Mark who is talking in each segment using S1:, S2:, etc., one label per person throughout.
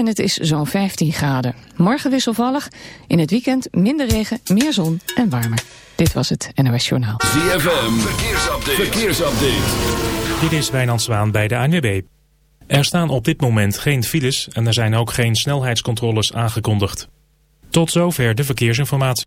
S1: en het is zo'n 15 graden. Morgen wisselvallig, in het weekend minder regen, meer zon en warmer. Dit was het NOS Journaal.
S2: ZFM, verkeersupdate. verkeersupdate.
S3: Dit is Wijnand Zwaan bij de ANWB. Er staan op dit moment geen files en er zijn ook geen snelheidscontroles aangekondigd. Tot zover de verkeersinformatie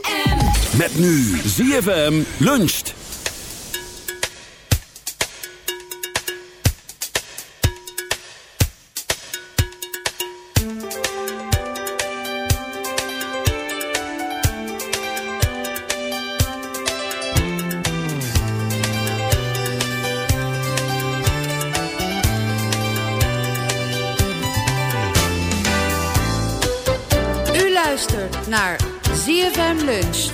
S2: Met nu ZFM luncht.
S4: U luistert naar ZFM Luncht.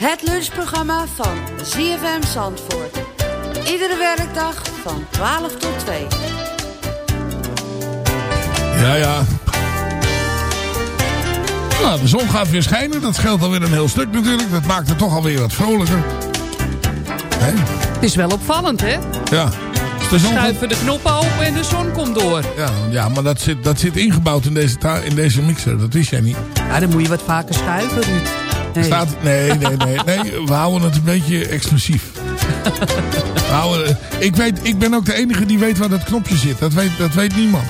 S4: Het lunchprogramma van ZFM Zandvoort. Iedere werkdag van 12 tot 2.
S5: Ja, ja. Nou, de zon gaat weer schijnen. Dat scheelt alweer een heel stuk natuurlijk. Dat maakt het toch alweer wat vrolijker.
S6: Hè? Het is wel opvallend, hè?
S5: Ja.
S6: We schuiven de knoppen open en de zon komt door.
S5: Ja, ja maar dat zit, dat zit ingebouwd in deze, in deze mixer. Dat wist jij niet.
S6: Ja, dan moet je wat vaker schuiven, Ruud.
S5: Nee. Staat, nee, nee, nee, nee. We houden het een beetje exclusief. We houden, ik, weet, ik ben ook de enige die weet waar dat knopje zit. Dat weet, dat weet niemand.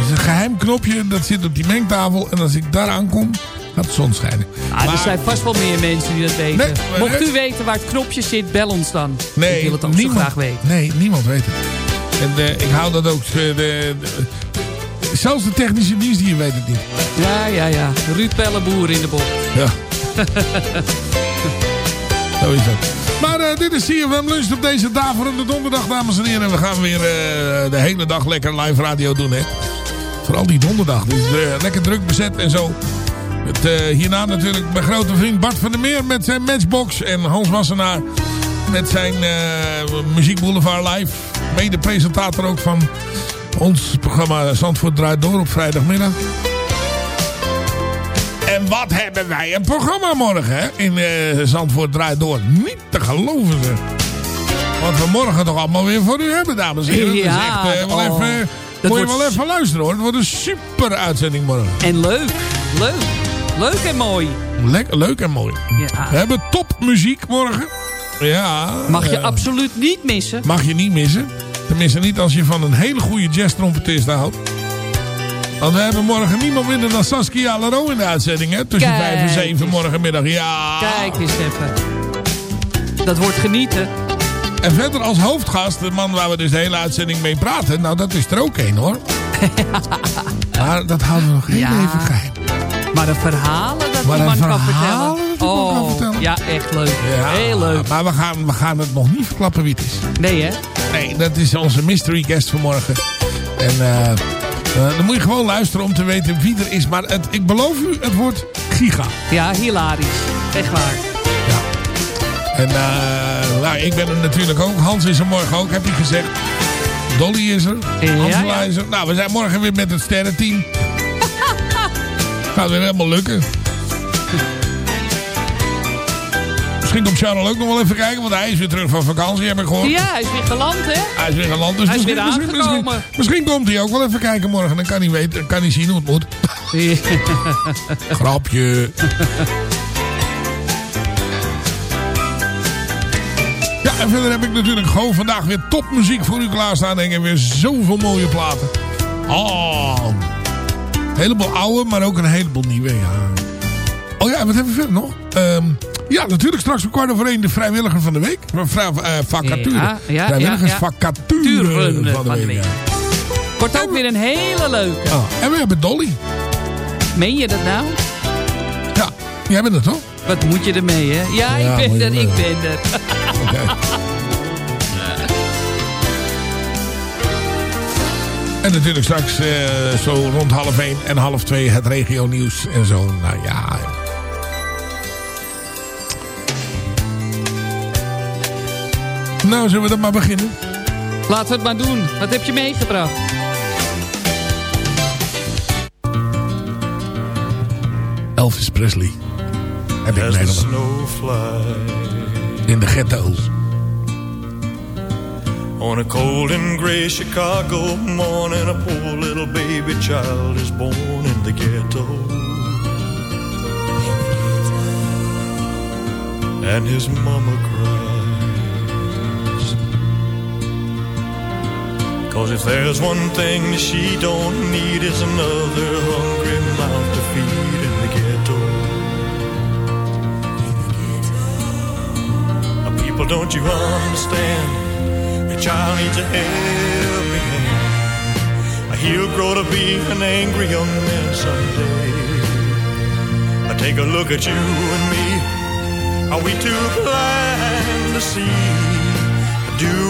S5: Het is een geheim knopje. Dat zit op die mengtafel. En als ik daar aankom, gaat de zon schijnen.
S6: Ah, er zijn vast wel meer mensen die dat weten. Mocht u weten waar het knopje zit, bel ons dan. Nee, ik wil het ook niemand, zo graag weten.
S5: Nee, niemand weet het. En uh, ik hou dat ook... Uh, de, de, zelfs de technische dienst hier weet het niet.
S6: Ja, ja, ja. Ruud Pelleboer in de bocht.
S5: Ja. Zo is dat. Maar uh, dit is CFM Lunch op deze daverende donderdag, dames en heren. En we gaan weer uh, de hele dag lekker live radio doen, hè. Vooral die donderdag. Die is uh, lekker druk bezet en zo. Met hierna natuurlijk mijn grote vriend Bart van der Meer met zijn Matchbox. En Hans Wassenaar met zijn Muziek Boulevard Live. Mede-presentator ook van ons programma Zandvoort draait door op vrijdagmiddag. En wat hebben wij een programma morgen hè? in uh, Zandvoort draait door. Niet te geloven ze. Wat we morgen toch allemaal weer voor u hebben, dames en heren. Ja, dus echt, uh, wel oh, even, moet je wel even luisteren hoor. Het wordt een super uitzending morgen.
S6: En leuk, leuk. Leuk en mooi.
S5: Leuk, leuk en mooi. Ja. We hebben topmuziek morgen. Ja.
S6: Mag je uh, absoluut niet missen.
S5: Mag je niet missen. Tenminste niet als je van een hele goede jazz-trompetist houdt. Want we hebben morgen niemand minder dan Saskia Laro in de uitzending. Hè? Tussen Kijk 5 en 7 morgenmiddag. Ja.
S6: Kijk eens even. Dat wordt genieten.
S5: En verder als hoofdgast, de man waar we dus de hele uitzending mee praten. Nou, dat is er ook één hoor. Maar dat houden we nog heel ja. even geheim.
S6: Maar de verhalen dat maar die man kan vertellen. Oh, echt leuk. Heel leuk.
S5: Maar we gaan, we gaan het nog niet verklappen wie het is.
S6: Nee, hè?
S5: Nee, dat is onze mystery guest vanmorgen. En uh, dan moet je gewoon luisteren om te weten wie er is. Maar het, ik beloof u, het wordt giga.
S6: Ja, hilarisch. Echt waar.
S5: Ja. En uh, nou, ik ben er natuurlijk ook. Hans is er morgen ook, heb je gezegd. Dolly is er. Angela is er. Nou, we zijn morgen weer met het sterrenteam. Gaat weer helemaal lukken. Misschien komt Charles ook nog wel even kijken. Want hij is weer terug van vakantie, heb ik gehoord.
S6: Ja, hij is weer geland, hè?
S5: Hij is weer geland. Dus
S6: hij is
S5: misschien,
S6: weer misschien,
S5: misschien, misschien, komt hij ook wel even kijken morgen. Dan kan hij, weten, kan hij zien hoe het moet. Grapje. Ja, en verder heb ik natuurlijk gewoon vandaag weer topmuziek voor u klaarstaan. Ik weer zoveel mooie platen. Oh. Een heleboel oude, maar ook een heleboel nieuwe. Ja. Oh ja, wat hebben we verder nog? Um, ja, natuurlijk straks om kwart over één de vrijwilliger van de week. Vrij, uh, vacature. Ja,
S6: ja,
S5: Vrijwilligersvacature
S6: ja, van, de week. Wordt ook weer een hele leuke.
S5: Oh, en we hebben Dolly.
S6: Meen je dat nou?
S5: Ja, jij bent het toch?
S6: Wat moet je ermee, hè? Ja, ik ben er, ik ben er. Oké.
S5: En natuurlijk straks uh, zo rond half één en half twee het regio nieuws en zo. Nou ja, Nou, zullen we dan maar beginnen?
S6: Laten we het maar doen. Wat heb je meegebracht?
S5: Elvis Presley. Heb ik. In de ghetto. On a cold and gray Chicago morning A poor little baby child is born in the ghetto And his mama cried Cause if there's one thing she don't need is another hungry mouth to feed in the ghetto. Now People, don't you understand? The child needs a helping hand. He'll grow to be an angry young man someday. I take a look at you and me. Are we too blind to see? do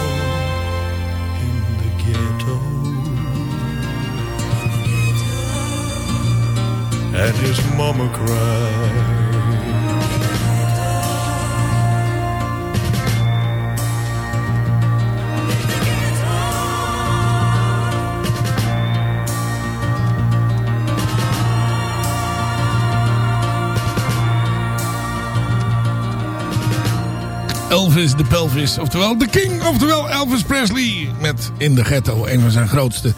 S5: And his mama. Elvis de Pelvis, oftewel de King, oftewel Elvis Presley. Met In de Ghetto, een van zijn grootste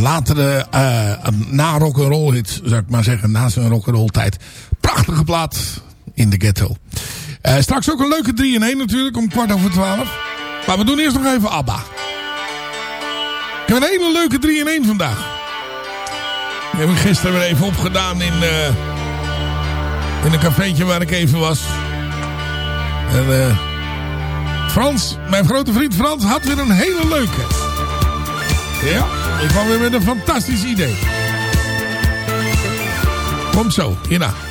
S5: latere uh, na rock'n'roll hits, zou ik maar zeggen, na zijn rock'n'roll tijd. Prachtige plaat in de ghetto. Uh, straks ook een leuke 3 in 1 natuurlijk, om kwart over 12. Maar we doen eerst nog even ABBA. Ik heb een hele leuke 3 in 1 vandaag. Die heb ik gisteren weer even opgedaan in, uh, in een cafeetje waar ik even was. En Frans, mijn grote vriend Frans, had weer een hele leuke. Ja. Ik kwam weer met een fantastisch idee. Komt zo, hierna.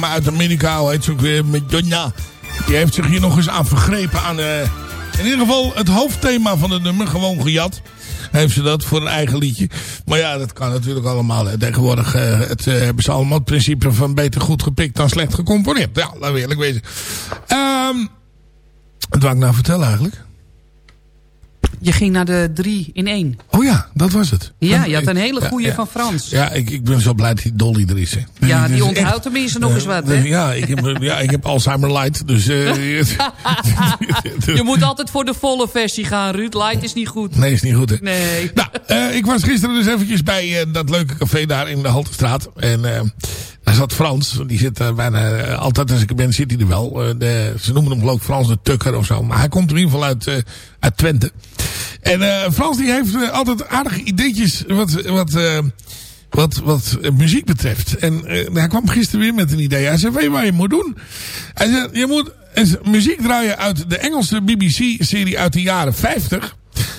S5: Dame uit Amerika, hoe heet ze ook weer, Madonna. Die heeft zich hier nog eens aan vergrepen aan... in ieder geval het hoofdthema van het nummer, gewoon gejat. Heeft ze dat voor een eigen liedje. Maar ja, dat kan natuurlijk allemaal. Tegenwoordig het, hebben ze allemaal het principe van beter goed gepikt dan slecht gecomponeerd. Ja, laten we eerlijk wezen. Um, wat wou ik nou vertellen eigenlijk?
S6: Je ging naar de drie in één.
S5: Oh ja, dat was het.
S6: Ja, je had een hele goede van Frans.
S5: Ja, ik, ik ben zo blij dat die Dolly er is.
S6: Ja, die onthoudt tenminste nog eens wat. Hè?
S5: Ja, ik heb, ja, ik heb Alzheimer light. Dus, uh,
S6: je moet altijd voor de volle versie gaan, Ruud. Light is niet goed.
S5: Nee, is niet goed. Hè?
S6: Nee.
S5: Nou, uh, ik was gisteren dus eventjes bij uh, dat leuke café daar in de Haltestraat. En Daar zat Frans, die zit er bijna altijd als ik ben, zit hij er wel. De, ze noemen hem geloof Frans de Tukker of zo. Maar hij komt in ieder geval uit, uit Twente. En Frans die heeft altijd aardige ideetjes wat, wat, wat, wat muziek betreft. En hij kwam gisteren weer met een idee. Hij zei, weet je wat je moet doen? Hij zei, je moet muziek draaien uit de Engelse BBC-serie uit de jaren 50.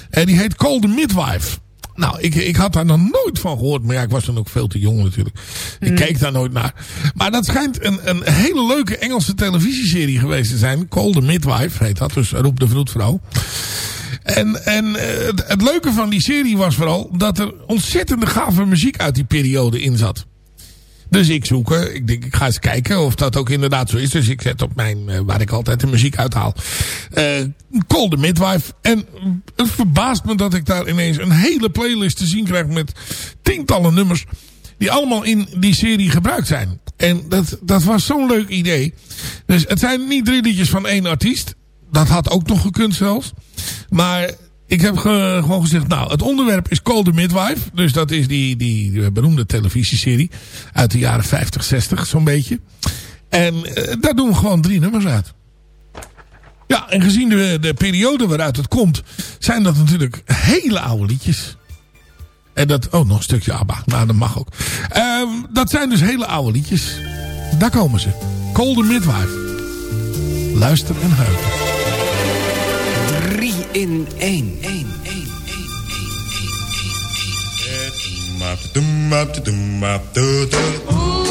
S5: En die heet the Midwife. Nou, ik, ik had daar nog nooit van gehoord. Maar ja, ik was dan ook veel te jong natuurlijk. Ik keek daar nooit naar. Maar dat schijnt een, een hele leuke Engelse televisieserie geweest te zijn. Call the Midwife heet dat. Dus roep de vroedvrouw. En, en uh, het leuke van die serie was vooral dat er ontzettende gave muziek uit die periode in zat. Dus ik zoek, ik denk ik ga eens kijken of dat ook inderdaad zo is. Dus ik zet op mijn, uh, waar ik altijd de muziek uithaal, uh, Call the Midwife. En het verbaast me dat ik daar ineens een hele playlist te zien krijg met tientallen nummers. Die allemaal in die serie gebruikt zijn. En dat, dat was zo'n leuk idee. Dus het zijn niet drie liedjes van één artiest. Dat had ook nog gekund zelfs. Maar ik heb gewoon gezegd, nou, het onderwerp is Call the Midwife. Dus dat is die, die beroemde televisieserie uit de jaren 50, 60, zo'n beetje. En uh, daar doen we gewoon drie nummers uit. Ja, en gezien de, de periode waaruit het komt, zijn dat natuurlijk hele oude liedjes. En dat, oh, nog een stukje ABBA. Nou, dat mag ook. Uh, dat zijn dus hele oude liedjes. Daar komen ze. Call the Midwife. Luister en huilen
S7: in één. Oeh.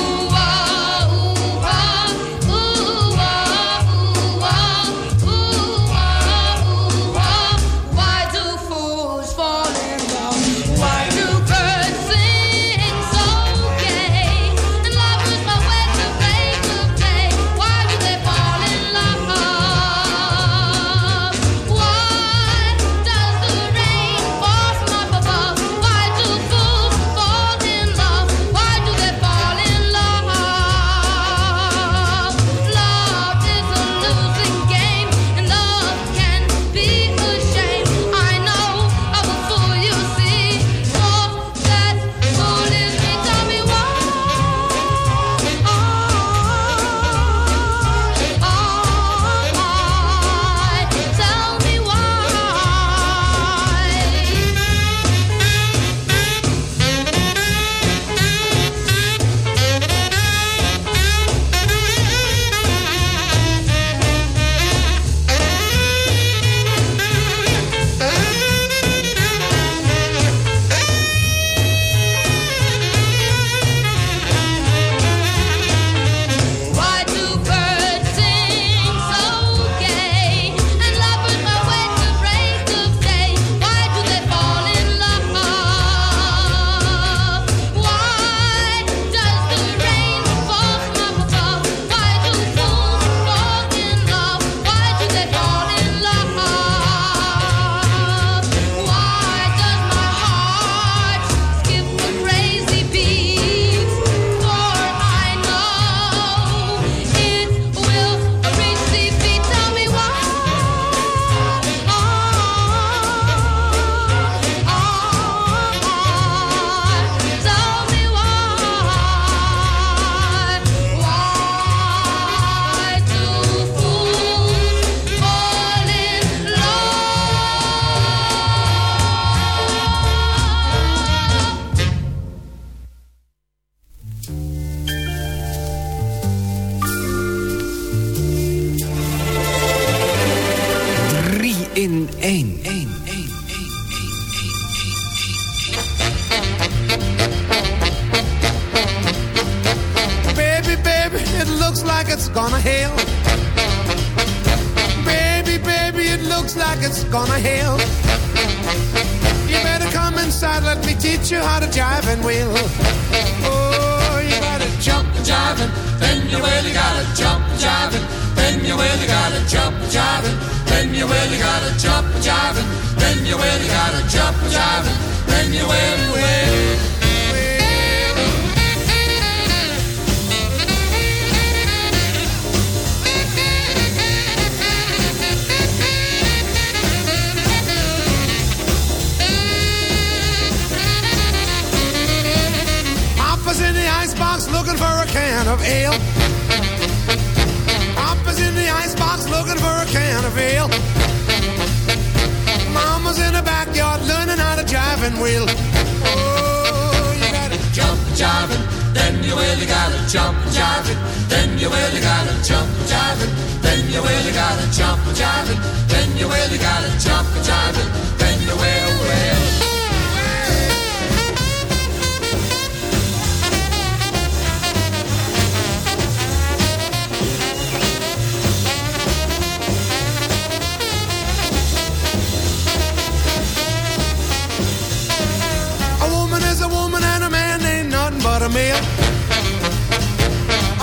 S7: Male.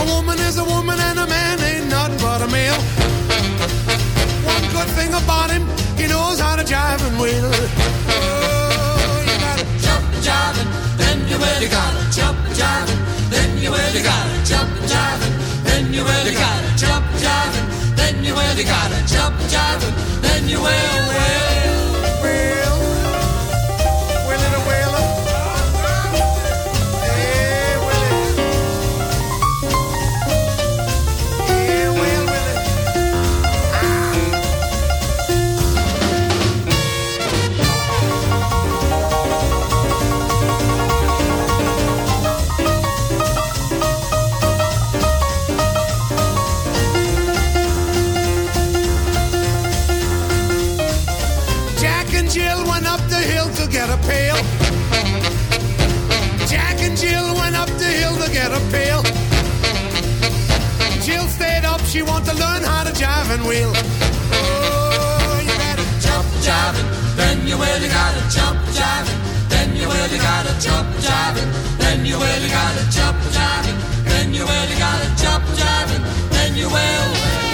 S7: A woman is a woman and a man ain't nothing but a male. One good thing about him, he knows how to jive and wheel. Oh, you gotta jump jiving, then you really gotta jump jiving, then you really gotta jump jiving, then you really gotta jump jiving, then you really gotta jump jiving, then you will, will, will. She wanted to learn how to jive and wheel. Oh, you gotta jump jiving, then you really gotta jump jiving. Then you really gotta jump jiving. Then you really gotta jump jiving. Then you really gotta jump jiving. Then you will.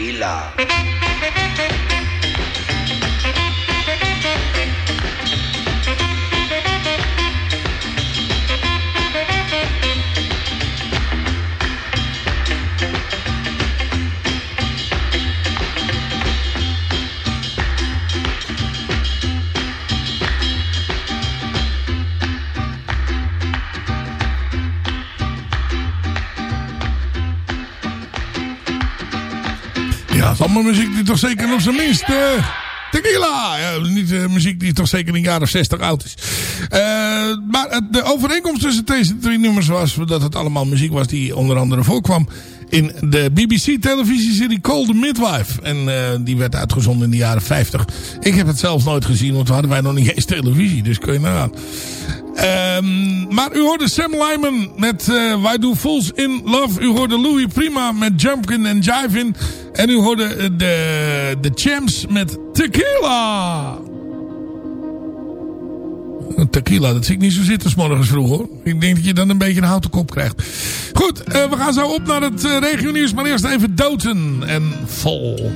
S7: Tequila.
S5: Allemaal muziek die toch zeker op zijn minst... Tequila! Ja, niet muziek die toch zeker in de jaren 60 oud is. Uh, maar de overeenkomst tussen deze drie nummers was dat het allemaal muziek was die onder andere voorkwam in de BBC-televisieserie Call the Midwife. En die werd uitgezonden in de jaren 50. Ik heb het zelf nooit gezien, want toen hadden wij nog niet eens televisie. Dus kun je nagaan. Um, maar u hoorde Sam Lyman met uh, Why Do Fools In Love. U hoorde Louis Prima met Jumpin' and Jivin'. En u hoorde de, de Champs met Tequila. Tequila, dat zie ik niet zo zitten s morgens vroeg hoor. Ik denk dat je dan een beetje een houten kop krijgt. Goed, uh, we gaan zo op naar het uh, regionieuws. Maar eerst even Doten en Vol.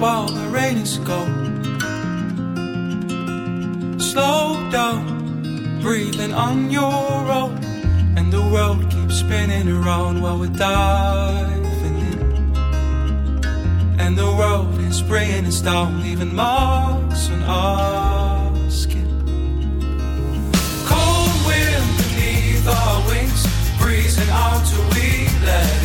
S8: while the rain is gone. Slow down, breathing on your own. And the world keeps spinning around while we're diving in. And the world is bringing us down, leaving marks on our skin. Cold wind beneath our wings, breezing out till we let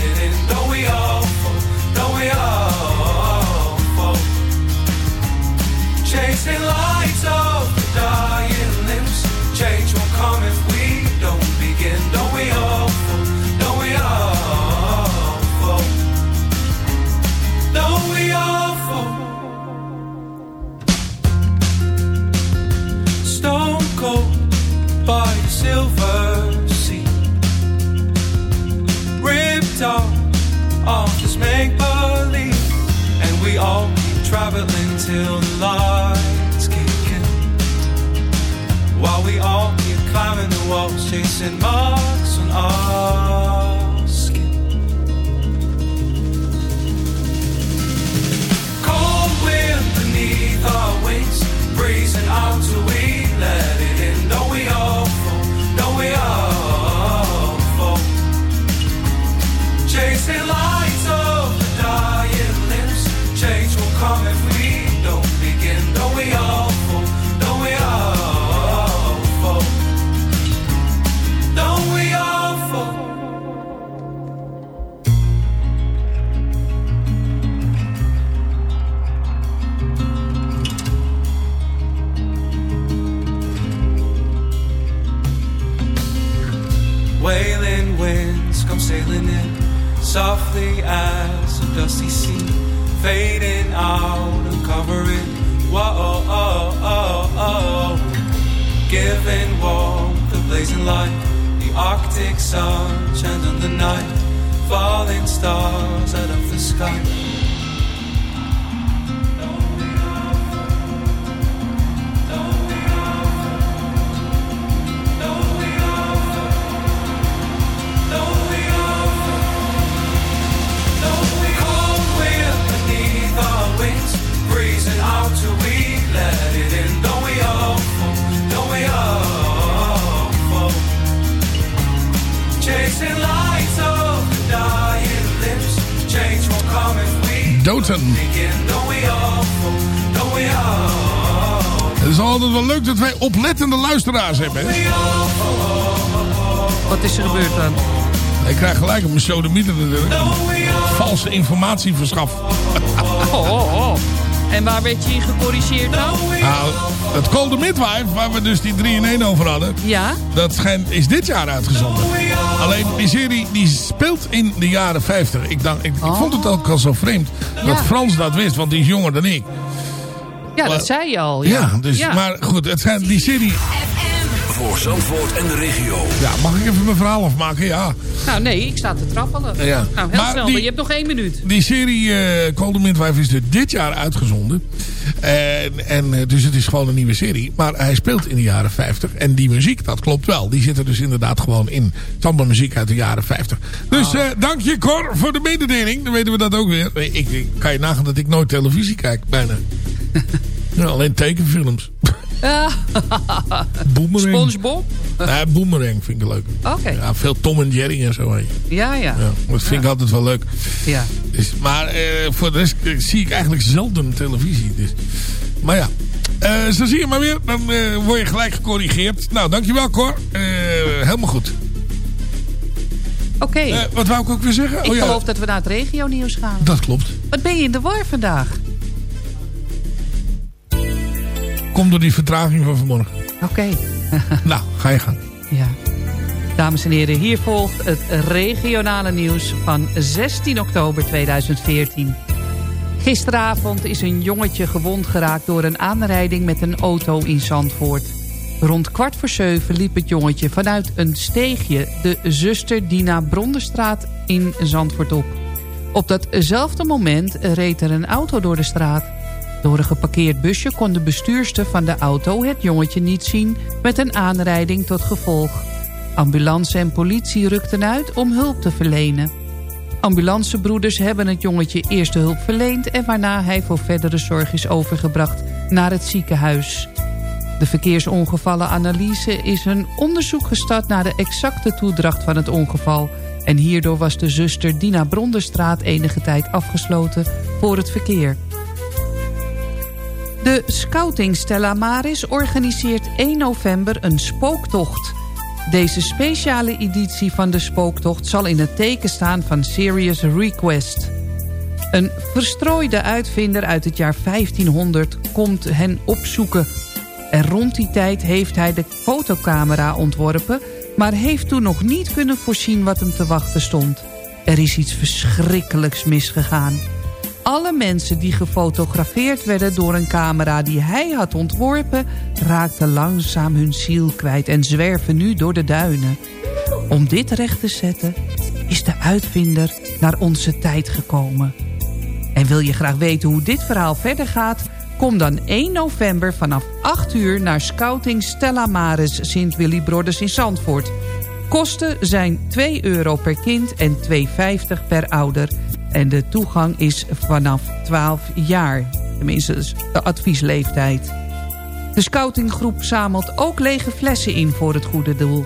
S5: oplettende luisteraars hebben. Hè?
S6: Wat is er gebeurd dan?
S5: Ik krijg gelijk op mijn sodemieter natuurlijk. Valse informatie verschaffen.
S6: Oh, oh, oh. En waar werd je gecorrigeerd dan?
S5: Nou, het Call the Midwife, waar we dus die 3 in 1 over hadden.
S6: Ja?
S5: Dat schijnt, is dit jaar uitgezonden. Alleen die serie die speelt in de jaren 50. Ik, dacht, ik, ik vond het ook al zo vreemd dat Frans dat wist, want die is jonger dan ik.
S6: Ja,
S5: Maar-
S6: dat zei je al.
S5: Ja,
S6: Ja,
S5: dus,
S6: Ja.
S5: maar goed, het schijnt, die serie...
S2: Voor Zandvoort en de regio.
S5: Ja, mag ik even mijn verhaal afmaken? Ja.
S6: Nou nee, ik sta te trappelen.
S5: Ja.
S6: Nou, heel
S5: Maar
S6: snel.
S5: die-
S6: Je hebt nog één minuut.
S5: Die serie eh Call the Midwife is dus dit jaar uitgezonden. En, en, eh, dus het is gewoon een nieuwe serie. Maar hij speelt in de jaren 50. En die muziek, dat klopt wel. Die zit er dus inderdaad gewoon in. Allemaal muziek uit de jaren 50. Dus eh, dank je Cor voor de mededeling. Dan weten we dat ook weer. Ik, ik kan je nagaan dat ik nooit televisie kijk. Bijna. Ja, alleen tekenfilms.
S6: Ah,
S5: Boomerang.
S6: SpongeBob?
S5: Nee, Boomerang vind ik leuk.
S6: Oké.
S5: Ja, veel Tom en Jerry en zo.
S6: Ja, ja.
S5: Ja, dat vind ik altijd wel leuk.
S6: Ja.
S5: Dus, maar eh, voor de rest eh, zie ik eigenlijk zelden televisie. Dus. Maar ja, Uh, zo zie je maar weer. Dan uh, word je gelijk gecorrigeerd. Nou, dankjewel Cor. Uh, helemaal goed.
S6: Oké. Okay.
S5: wat wou ik ook weer zeggen?
S6: Ik
S5: oh,
S6: geloof dat we naar het regionieuws gaan.
S5: Dat klopt.
S6: Wat ben je in de war vandaag?
S5: Kom door die vertraging van vanmorgen.
S6: Oké.
S5: nou, ga je gaan.
S6: Ja. Dames en heren, hier volgt het regionale nieuws van 16 oktober 2014. Gisteravond is een jongetje gewond geraakt door een aanrijding met een auto in Zandvoort. Rond kwart voor zeven liep het jongetje vanuit een steegje de zuster Dina Bronderstraat in Zandvoort op. Op datzelfde moment reed er een auto door de straat. Door een geparkeerd busje kon de bestuurster van de auto het jongetje niet zien met een aanrijding tot gevolg. Ambulance en politie rukten uit om hulp te verlenen. Ambulancebroeders hebben het jongetje eerste hulp verleend... en waarna hij voor verdere zorg is overgebracht naar het ziekenhuis. De verkeersongevallenanalyse is een onderzoek gestart... naar de exacte toedracht van het ongeval... en hierdoor was de zuster Dina Bronderstraat enige tijd afgesloten voor het verkeer. De Scouting Stella Maris organiseert 1 november een spooktocht... Deze speciale editie van de spooktocht zal in het teken staan van Serious Request. Een verstrooide uitvinder uit het jaar 1500 komt hen opzoeken. En rond die tijd heeft hij de fotocamera ontworpen... maar heeft toen nog niet kunnen voorzien wat hem te wachten stond. Er is iets verschrikkelijks misgegaan. Alle mensen die gefotografeerd werden door een camera die hij had ontworpen... raakten langzaam hun ziel kwijt en zwerven nu door de duinen. Om dit recht te zetten is de uitvinder naar onze tijd gekomen. En wil je graag weten hoe dit verhaal verder gaat... Kom dan 1 november vanaf 8 uur naar Scouting Stella Maris Sint Willy Broders in Zandvoort. Kosten zijn 2 euro per kind en 2,50 per ouder. En de toegang is vanaf 12 jaar. Tenminste, de adviesleeftijd. De scoutinggroep zamelt ook lege flessen in voor het goede doel.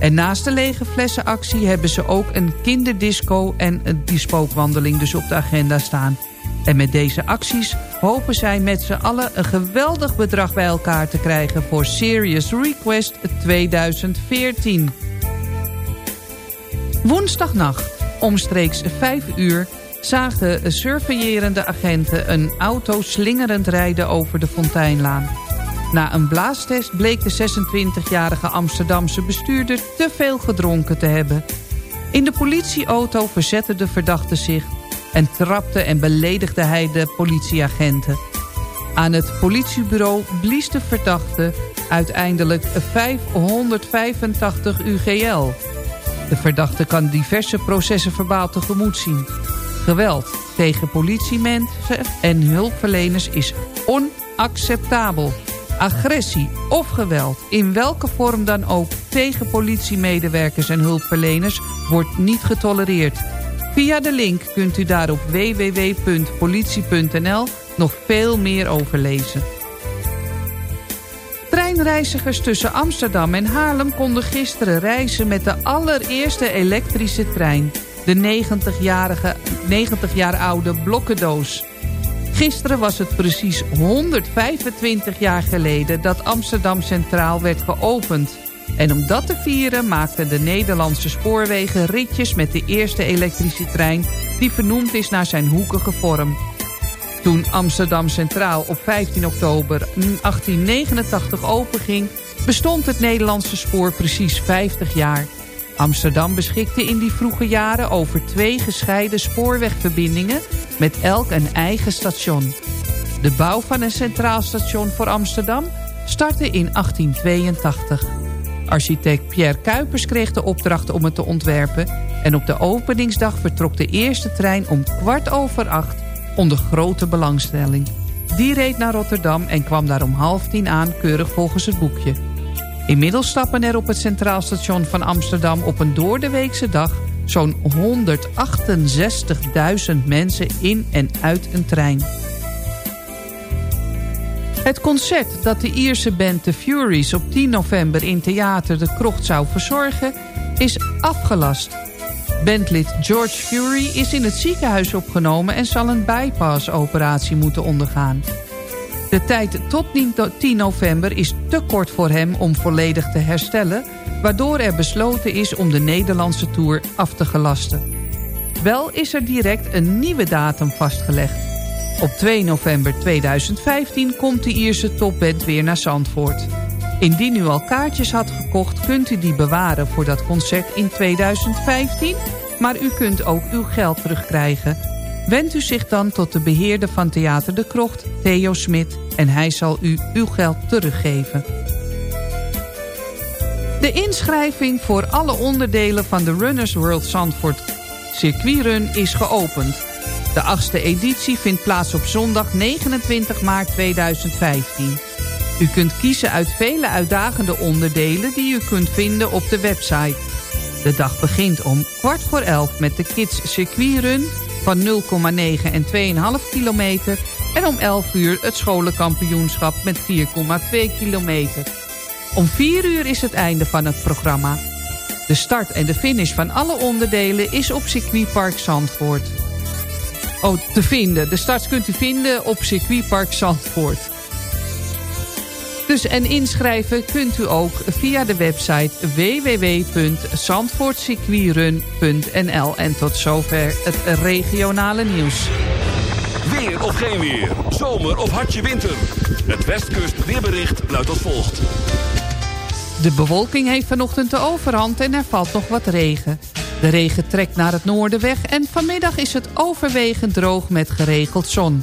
S6: En naast de lege flessenactie hebben ze ook een kinderdisco en een spookwandeling dus op de agenda staan. En met deze acties hopen zij met z'n allen een geweldig bedrag bij elkaar te krijgen voor Serious Request 2014. Woensdagnacht, omstreeks 5 uur, zagen surveillerende agenten een auto slingerend rijden over de Fonteinlaan. Na een blaastest bleek de 26-jarige Amsterdamse bestuurder te veel gedronken te hebben. In de politieauto verzette de verdachte zich en trapte en beledigde hij de politieagenten. Aan het politiebureau blies de verdachte uiteindelijk 585 UGL. De verdachte kan diverse processen verbaal tegemoet zien. Geweld tegen politiemensen en hulpverleners is onacceptabel. Agressie of geweld, in welke vorm dan ook... tegen politiemedewerkers en hulpverleners wordt niet getolereerd. Via de link kunt u daar op www.politie.nl nog veel meer over lezen. Treinreizigers tussen Amsterdam en Haarlem konden gisteren reizen met de allereerste elektrische trein de 90-jarige 90 jaar oude blokkendoos. Gisteren was het precies 125 jaar geleden dat Amsterdam Centraal werd geopend. En om dat te vieren maakten de Nederlandse spoorwegen ritjes met de eerste elektrische trein... die vernoemd is naar zijn hoekige vorm. Toen Amsterdam Centraal op 15 oktober 1889 openging... bestond het Nederlandse spoor precies 50 jaar... Amsterdam beschikte in die vroege jaren over twee gescheiden spoorwegverbindingen met elk een eigen station. De bouw van een centraal station voor Amsterdam startte in 1882. Architect Pierre Kuipers kreeg de opdracht om het te ontwerpen... en op de openingsdag vertrok de eerste trein om kwart over acht onder grote belangstelling. Die reed naar Rotterdam en kwam daar om half tien aan, keurig volgens het boekje. Inmiddels stappen er op het Centraal Station van Amsterdam op een doordeweekse dag zo'n 168.000 mensen in en uit een trein. Het concert dat de Ierse band The Furies op 10 november in Theater de Krocht zou verzorgen, is afgelast. Bandlid George Fury is in het ziekenhuis opgenomen en zal een bypassoperatie moeten ondergaan. De tijd tot 10 november is te kort voor hem om volledig te herstellen... waardoor er besloten is om de Nederlandse Tour af te gelasten. Wel is er direct een nieuwe datum vastgelegd. Op 2 november 2015 komt de Ierse topband weer naar Zandvoort. Indien u al kaartjes had gekocht, kunt u die bewaren voor dat concert in 2015... maar u kunt ook uw geld terugkrijgen. Wendt u zich dan tot de beheerder van Theater de Krocht, Theo Smit... en hij zal u uw geld teruggeven. De inschrijving voor alle onderdelen van de Runners World Zandvoort circuitrun is geopend. De achtste editie vindt plaats op zondag 29 maart 2015. U kunt kiezen uit vele uitdagende onderdelen die u kunt vinden op de website. De dag begint om kwart voor elf met de Kids Circuitrun van 0,9 en 2,5 kilometer... en om 11 uur het scholenkampioenschap met 4,2 kilometer. Om 4 uur is het einde van het programma. De start en de finish van alle onderdelen is op circuitpark Zandvoort. Oh, te vinden. De start kunt u vinden op circuitpark Zandvoort. Dus en inschrijven kunt u ook via de website www.zandvoortcircuitrun.nl. En tot zover het regionale nieuws.
S2: Weer of geen weer, zomer of hartje winter. Het Westkust weerbericht luidt als volgt.
S6: De bewolking heeft vanochtend de overhand en er valt nog wat regen. De regen trekt naar het noorden weg en vanmiddag is het overwegend droog met geregeld zon.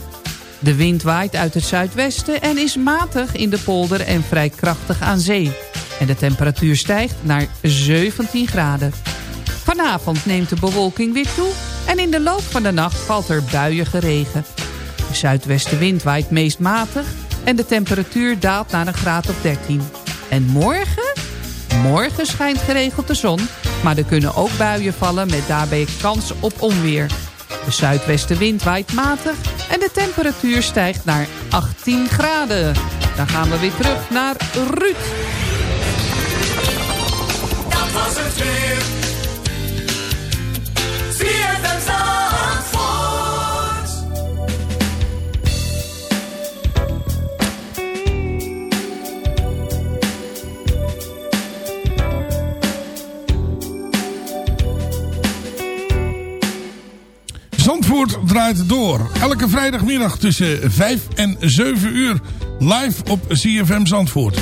S6: De wind waait uit het zuidwesten en is matig in de polder en vrij krachtig aan zee. En de temperatuur stijgt naar 17 graden. Vanavond neemt de bewolking weer toe en in de loop van de nacht valt er buiige regen. De zuidwestenwind waait meest matig en de temperatuur daalt naar een graad of 13. En morgen? Morgen schijnt geregeld de zon, maar er kunnen ook buien vallen met daarbij kans op onweer. De zuidwestenwind waait matig en de temperatuur stijgt naar 18 graden. Dan gaan we weer terug naar Ruud.
S7: Dat was het weer.
S5: Zandvoort draait door. Elke vrijdagmiddag tussen 5 en 7 uur live op CFM Zandvoort.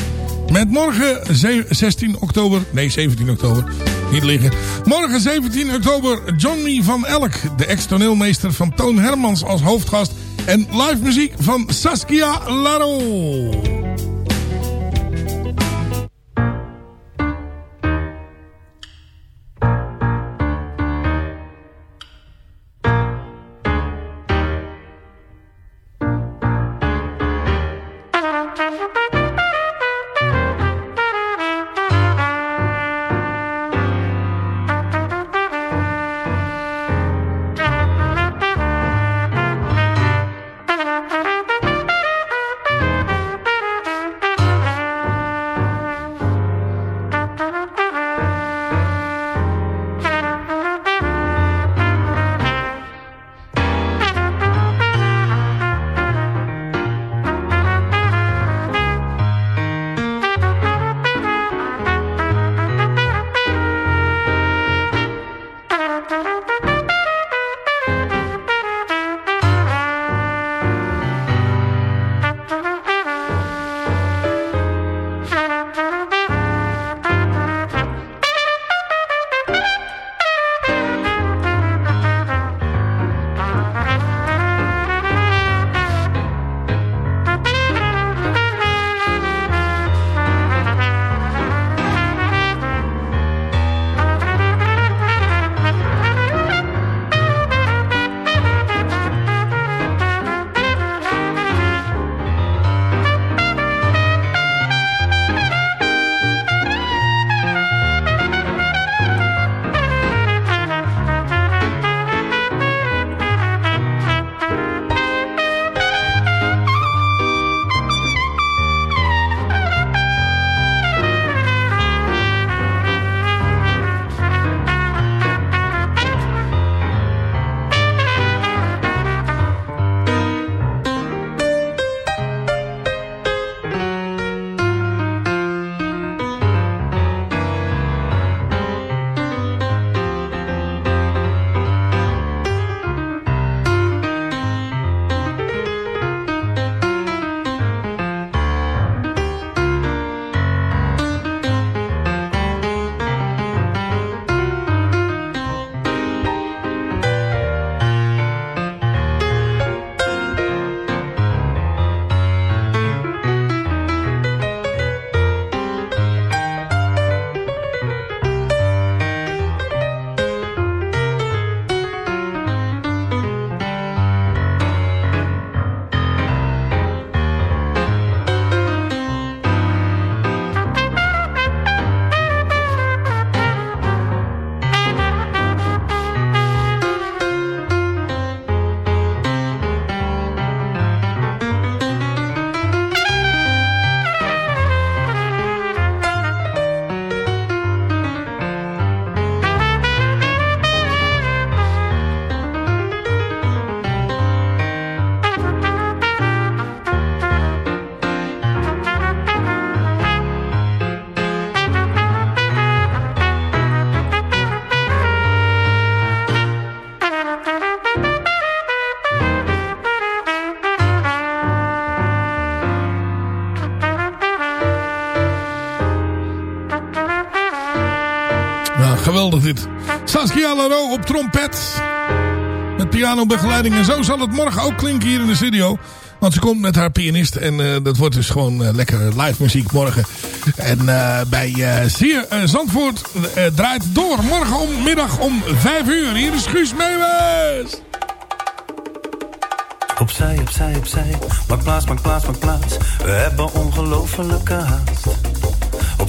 S5: Met morgen 16 oktober, nee 17 oktober, niet liggen. Morgen 17 oktober Johnny van Elk, de ex-toneelmeester van Toon Hermans als hoofdgast. En live muziek van Saskia Laro. Saskia Laro op trompet. Met pianobegeleiding. En zo zal het morgen ook klinken hier in de studio. Want ze komt met haar pianist. En uh, dat wordt dus gewoon uh, lekker live muziek morgen. En uh, bij Zier Zandvoort draait door. Morgen om middag om 5 uur. Hier is Guus Meeuwis.
S9: Opzij, opzij, opzij. Maak plaats, maak plaats, maak plaats. We hebben ongelofelijke haast.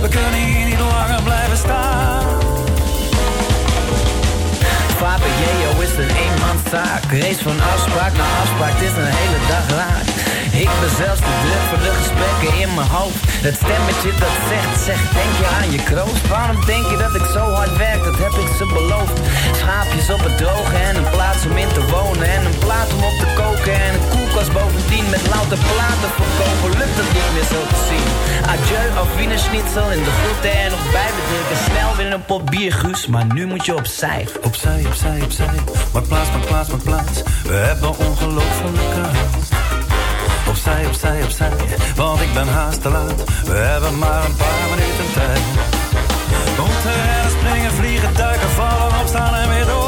S9: We kunnen hier niet langer blijven staan.
S10: Jeo is een eenmanszaak. Race van afspraak naar afspraak, het is een hele dag raak. Ik ben zelfs te druk voor de gesprekken in mijn hoofd. Het stemmetje dat zegt, zegt, denk je aan je kroost? Waarom denk je dat ik zo hard werk, dat heb ik ze beloofd. Schaapjes op het droge en een plaats om in te wonen. En een plaat om op te koken en een bovendien. Met louter platen verkopen, lukt het niet meer zo te zien. Adieu, Wiener Schnitzel in de groeten en nog bijbedrukken. Snel weer een pot bier, Guus, maar nu moet je opzij.
S9: Opzij, opzij, opzij, maak plaats, maak plaats, maak plaats. We hebben ongelofelijke haast. Opzij, opzij, opzij, want ik ben haast te laat. We hebben maar een paar minuten tijd. Moeten rennen, springen, vliegen, duiken, vallen, opstaan en weer doorgaan.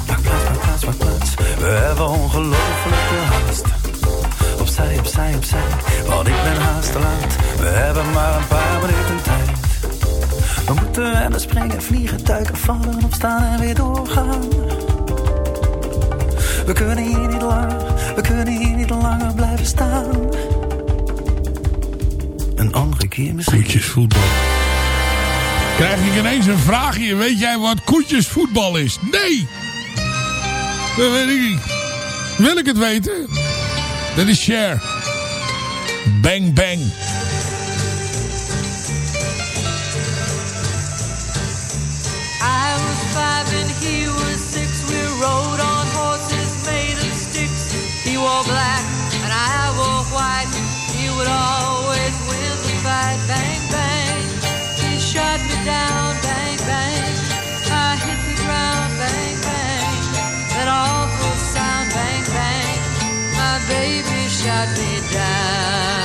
S9: plaats, plaats. We hebben ongelofelijke haast. Opzij, opzij, opzij, want ik ben haast te laat. We hebben maar een paar minuten tijd. We moeten rennen, springen, vliegen, duiken, vallen, opstaan en weer doorgaan. We kunnen hier niet langer, we kunnen hier niet langer blijven staan. Een andere keer misschien.
S5: Koetjesvoetbal. Krijg ik ineens een vraagje. Weet jij wat koetjesvoetbal is? Nee! Dat weet ik niet. Wil ik het weten? Dat is Cher. Bang bang.
S11: I was five and he was six. We rode on horses made of sticks. He wore black and I wore white. He would always win the fight. Bang bang. He shot me down. Baby shot me down.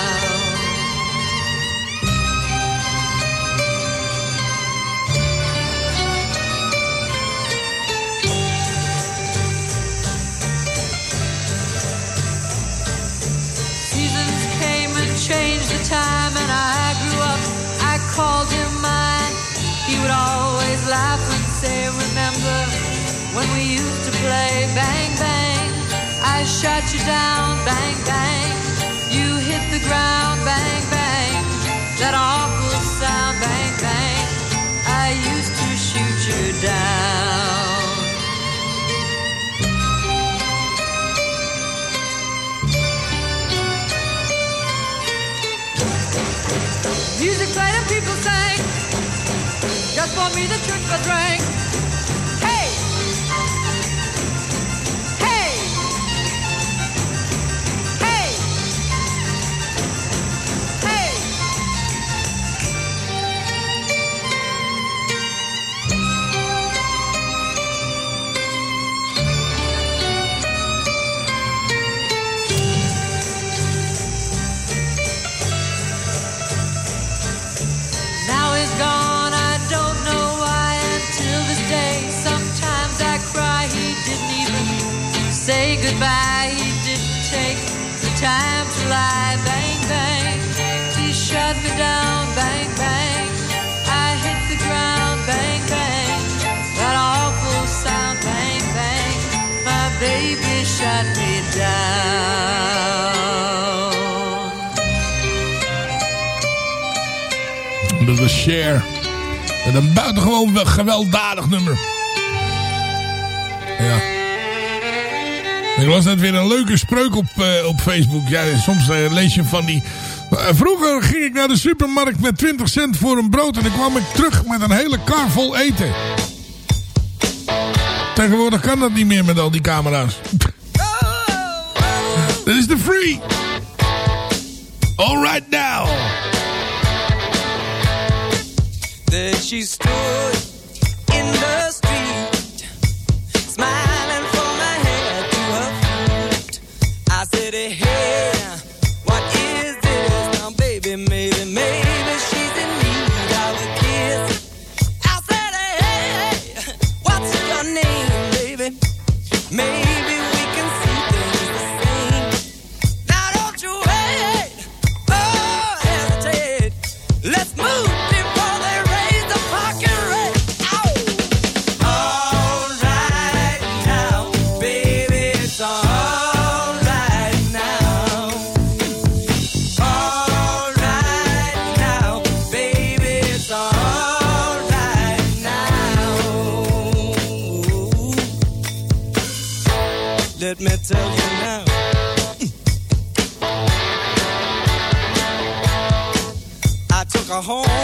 S11: shut you down, bang, bang. You hit the ground, bang, bang. That awful sound, bang, bang. I used to shoot you down. Music played and people sang. Just for me, the
S5: trick was drank. Cher. Met een buitengewoon gewelddadig nummer. Ja. Ik was net weer een leuke spreuk op, eh, op Facebook. Ja, soms eh, lees je van die... Eh, vroeger ging ik naar de supermarkt met 20 cent voor een brood... en dan kwam ik terug met een hele kar vol eten. Tegenwoordig kan dat niet meer met al die camera's. Oh, oh, oh. Dit is de free. All right now.
S12: that she stood tell you now. I took her home.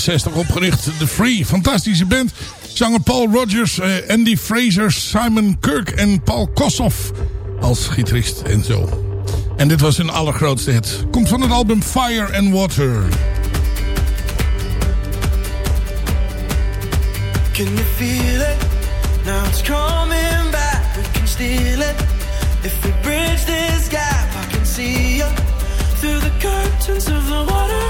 S5: 1968 opgericht. The Free, fantastische band. Zanger Paul Rogers, eh, Andy Fraser, Simon Kirk en Paul Kossoff als gitarist en zo. En dit was hun allergrootste hit. Komt van het album Fire and Water.
S13: Can you feel it? Now it's coming back. We can steal it. If we bridge this gap, I can see you through the curtains of the waterfall.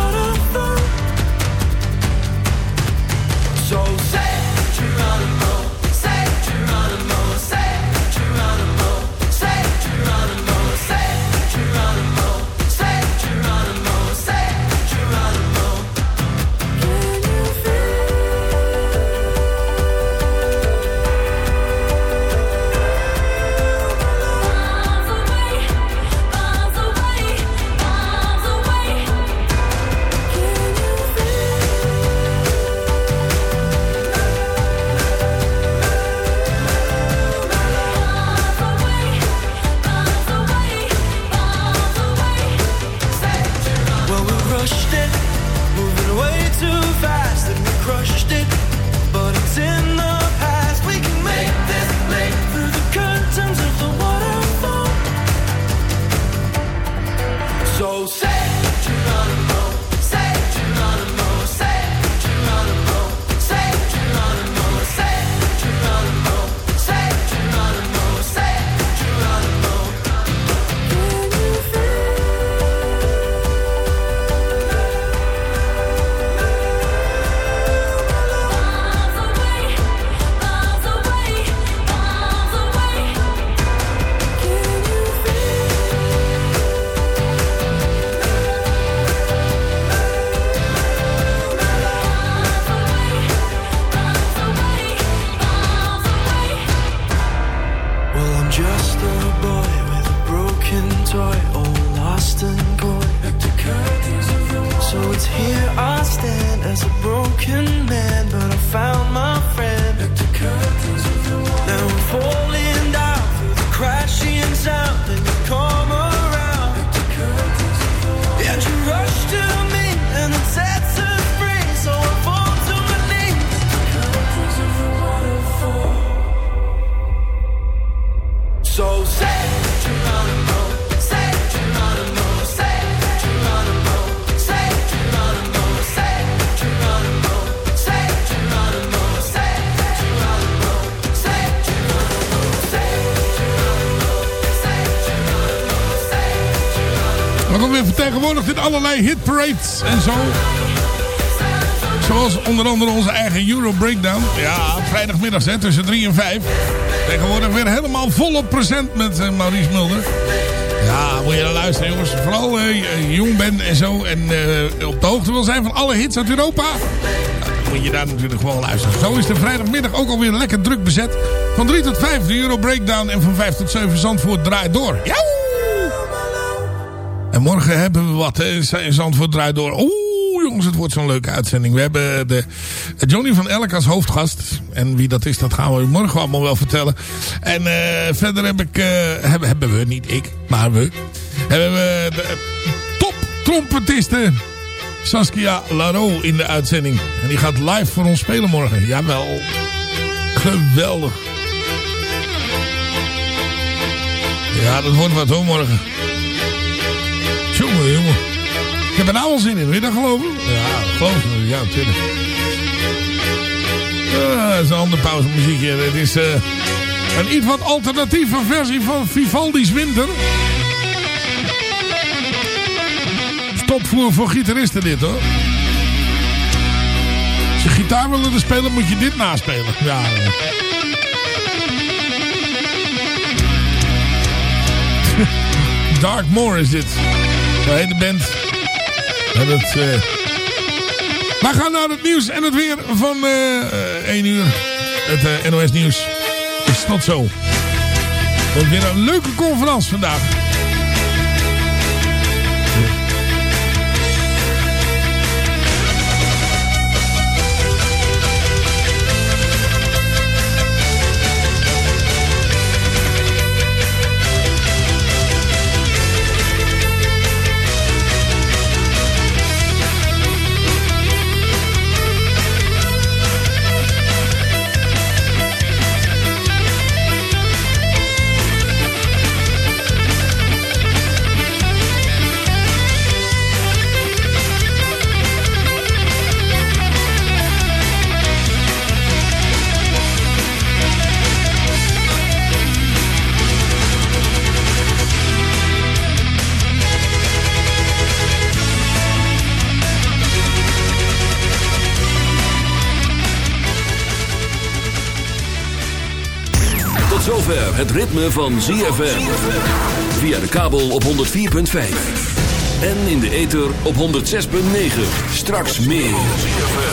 S13: As a broken man, but I found my
S5: allerlei hitparades en zo. Zoals onder andere onze eigen Euro Breakdown. Ja, vrijdagmiddag hè, tussen 3 en 5. Tegenwoordig weer helemaal volop present met eh, Maurice Mulder. Ja, moet je naar luisteren jongens. Vooral eh, je jong bent en zo. En eh, op de hoogte wil zijn van alle hits uit Europa. Dan moet je daar natuurlijk gewoon luisteren. Zo is de vrijdagmiddag ook alweer lekker druk bezet. Van 3 tot 5 de Euro Breakdown. En van 5 tot 7 Zandvoort draait door. Ja! En morgen hebben we wat. hè. Zandvoort draait door. Oeh, jongens, het wordt zo'n leuke uitzending. We hebben de Johnny van Elk als hoofdgast. En wie dat is, dat gaan we morgen allemaal wel vertellen. En eh, verder heb ik, eh, hebben, hebben we, niet ik, maar we, hebben we de top trompetiste Saskia Laro in de uitzending. En die gaat live voor ons spelen morgen. Jawel. Geweldig. Ja, dat wordt wat hoor morgen. Jongen, jongen. Ik heb er nou al zin in. Wil je dat geloven? Ja, geloof me. Ja, natuurlijk. Ja, dat is een ander pauzemuziekje. Het is eh, een iets wat alternatieve versie van Vivaldi's Winter. Stopvoer voor gitaristen dit hoor. Als je gitaar wil leren spelen moet je dit naspelen. Ja, ja. Dark Moor is dit. Zo heet de band. En het, eh, We gaan naar het nieuws en het weer van eh 1 uur. Het eh, NOS nieuws is tot zo. Het wordt weer een leuke conferentie vandaag.
S2: Het ritme van ZFM. Via de kabel op 104.5. En in de ether op 106.9. Straks meer.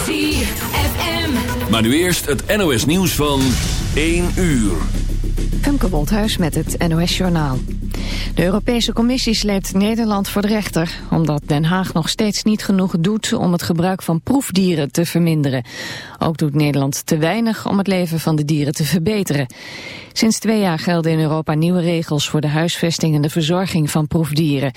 S14: ZFM.
S2: Maar nu eerst het NOS nieuws van 1 uur.
S1: Femke Woldhuis met het NOS Journaal. De Europese Commissie sleept Nederland voor de rechter... omdat Den Haag nog steeds niet genoeg doet om het gebruik van proefdieren te verminderen. Ook doet Nederland te weinig om het leven van de dieren te verbeteren. Sinds twee jaar gelden in Europa nieuwe regels voor de huisvesting en de verzorging van proefdieren.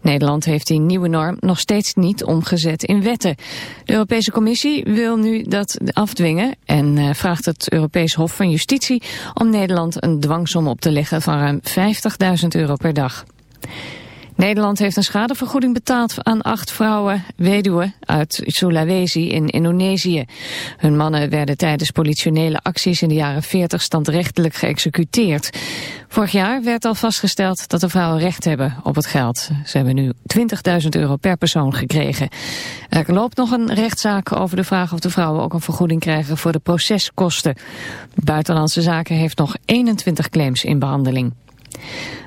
S1: Nederland heeft die nieuwe norm nog steeds niet omgezet in wetten. De Europese Commissie wil nu dat afdwingen en eh, vraagt het Europees Hof van Justitie om Nederland een dwangsom op te leggen van ruim 50.000 euro per dag. Nederland heeft een schadevergoeding betaald aan acht vrouwen, weduwen uit Sulawesi in Indonesië. Hun mannen werden tijdens politionele acties in de jaren 40 standrechtelijk geëxecuteerd. Vorig jaar werd al vastgesteld dat de vrouwen recht hebben op het geld. Ze hebben nu 20.000 euro per persoon gekregen. Er loopt nog een rechtszaak over de vraag of de vrouwen ook een vergoeding krijgen voor de proceskosten. Buitenlandse Zaken heeft nog 21 claims in behandeling.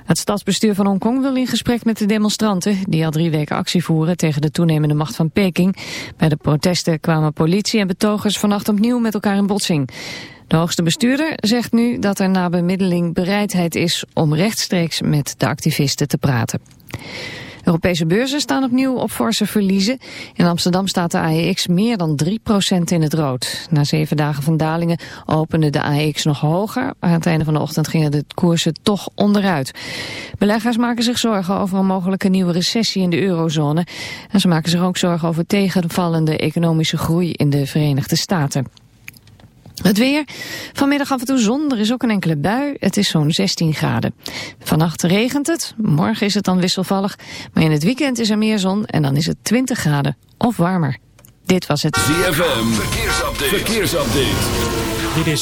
S1: Het stadsbestuur van Hongkong wil in gesprek met de demonstranten... die al drie weken actie voeren tegen de toenemende macht van Peking. Bij de protesten kwamen politie en betogers vannacht opnieuw met elkaar in botsing. De hoogste bestuurder zegt nu dat er na bemiddeling bereidheid is... om rechtstreeks met de activisten te praten. Europese beurzen staan opnieuw op forse verliezen. In Amsterdam staat de AEX meer dan 3% in het rood. Na zeven dagen van dalingen opende de AEX nog hoger. Aan het einde van de ochtend gingen de koersen toch onderuit. Beleggers maken zich zorgen over een mogelijke nieuwe recessie in de eurozone. En ze maken zich ook zorgen over tegenvallende economische groei in de Verenigde Staten. Het weer. Vanmiddag af en toe zon. Er is ook een enkele bui. Het is zo'n 16 graden. Vannacht regent het. Morgen is het dan wisselvallig. Maar in het weekend is er meer zon. En dan is het 20 graden of warmer. Dit was het
S2: ZFM. Verkeersupdate. Verkeersupdate.
S3: Dit is